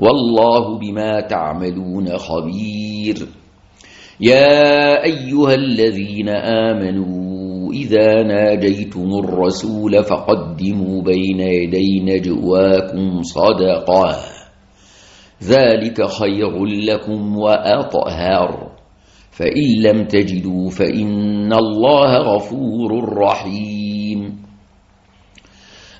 والله بما تعملون خبير. يا أيها الذين آمنوا إذا ناجيتم الرسول فقدموا بين يدي نجواكم صدقاً ذلك خير لكم وأطهر. فإن لم تجدوا فإن الله غفور رحيم.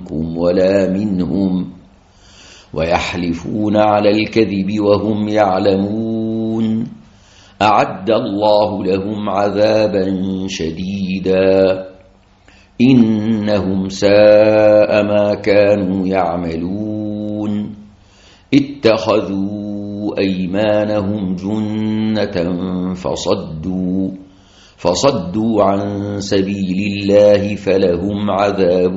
منكم ولا منهم ويحلفون على الكذب وهم يعلمون أعد الله لهم عذابا شديدا إنهم ساء ما كانوا يعملون اتخذوا أيمانهم جنة فصدوا فصدوا عن سبيل الله فلهم عذاب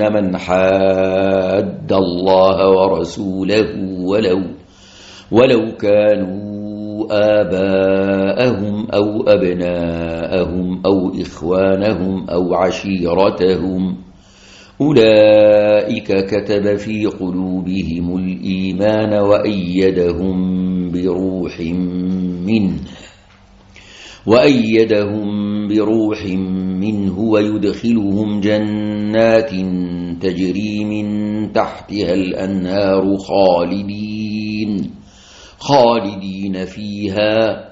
يوادون من حاد الله ورسوله ولو ولو كانوا آباءهم أو أبناءهم أو إخوانهم أو عشيرتهم. أولئك كتب في قلوبهم الإيمان وأيدهم بروح منه. وأيدهم بروح منه ويدخلهم جنات تجري من تحتها الأنهار خالدين خالدين فيها.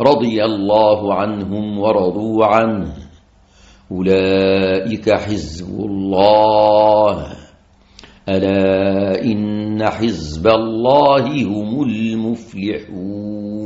رضي الله عنهم ورضوا عنه. أولئك حزب الله. ألا إن حزب الله هم المفلحون.